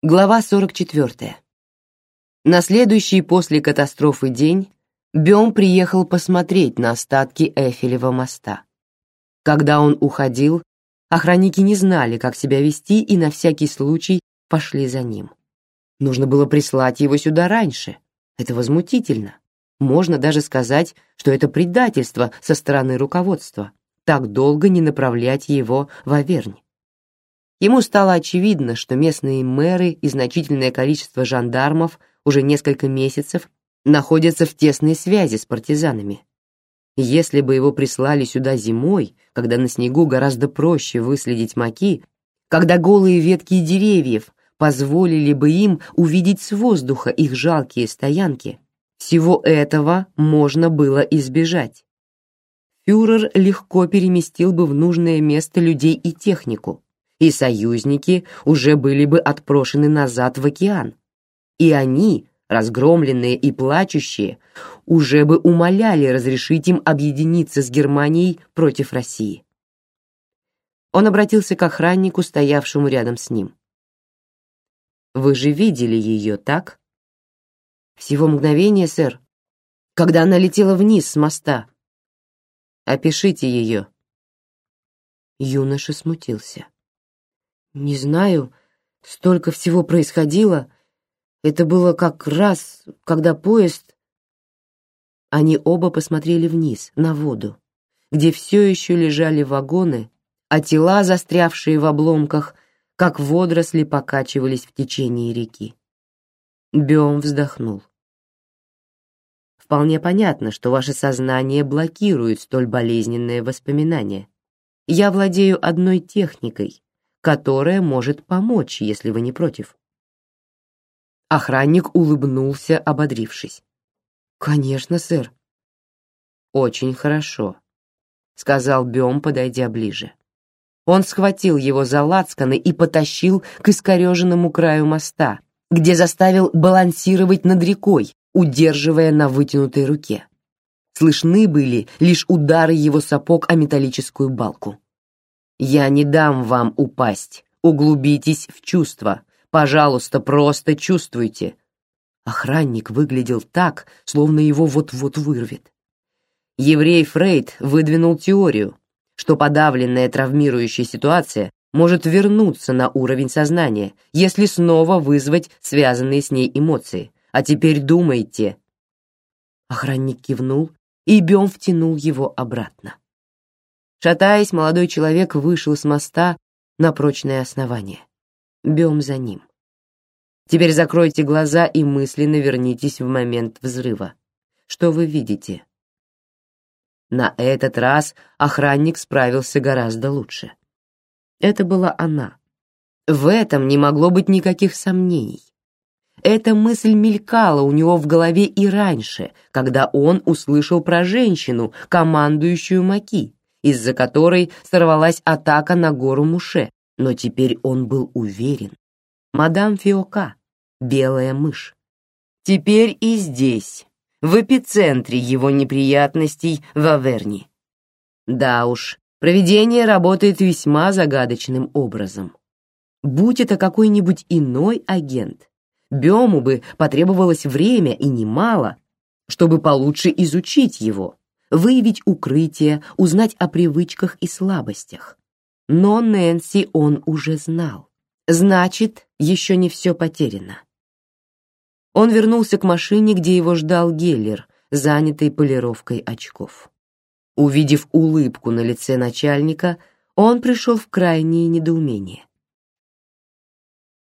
Глава 44. На следующий после катастрофы день Бём приехал посмотреть на остатки Эйфелева моста. Когда он уходил, охранники не знали, как себя вести, и на всякий случай пошли за ним. Нужно было прислать его сюда раньше. Это возмутительно. Можно даже сказать, что это предательство со стороны руководства, так долго не направлять его в Авернь. Ему стало очевидно, что местные мэры и значительное количество жандармов уже несколько месяцев находятся в тесной связи с партизанами. Если бы его прислали сюда зимой, когда на снегу гораздо проще выследить маки, когда голые ветки деревьев позволили бы им увидеть с воздуха их жалкие стоянки, всего этого можно было избежать. Фюрер легко переместил бы в нужное место людей и технику, и союзники уже были бы отброшены назад в океан. И они, разгромленные и плачущие, уже бы умоляли разрешить им объединиться с Германией против России. Он обратился к охраннику, стоявшему рядом с ним. Вы же видели ее, так? Всего мгновение, сэр, когда она летела вниз с моста. Опишите ее. Юноша смутился. Не знаю, столько всего происходило. Это было как раз, когда поезд... Они оба посмотрели вниз, на воду, где все еще лежали вагоны, а тела, застрявшие в обломках, как водоросли покачивались в течение реки. Бём вздохнул. Вполне понятно, что ваше сознание блокирует столь болезненные воспоминания. Я владею одной техникой, которая может помочь, если вы не против. Охранник улыбнулся, ободрившись. Конечно, сэр. Очень хорошо, сказал Бем, подойдя ближе. Он схватил его за лацканы и потащил к искореженному краю моста, где заставил балансировать над рекой, удерживая на вытянутой руке. Слышны были лишь удары его сапог о металлическую балку. Я не дам вам упасть. Углубитесь в чувства. Пожалуйста, просто чувствуйте. Охранник выглядел так, словно его вот-вот вырвет. Еврей Фрейд выдвинул теорию, что подавленная травмирующая ситуация может вернуться на уровень сознания, если снова вызвать связанные с ней эмоции. А теперь думайте. Охранник кивнул, и Бем втянул его обратно. Шатаясь, молодой человек вышел с моста на прочное основание. Бем за ним. Теперь закройте глаза и мысленно вернитесь в момент взрыва. Что вы видите? На этот раз охранник справился гораздо лучше. Это была она. В этом не могло быть никаких сомнений. Эта мысль мелькала у него в голове и раньше, когда он услышал про женщину, командующую Маки, из-за которой сорвалась атака на гору Муше, но теперь он был уверен. Мадам Фиока, белая мышь. Теперь и здесь, в эпицентре его неприятностей в Аверни. Да уж, провидение работает весьма загадочным образом. Будь это какой-нибудь иной агент, Бему бы потребовалось время и немало, чтобы получше изучить его, выявить укрытие, узнать о привычках и слабостях. Но Нэнси он уже знал. Значит, еще не все потеряно. Он вернулся к машине, где его ждал Геллер, занятый полировкой очков. Увидев улыбку на лице начальника, он пришел в крайнее недоумение.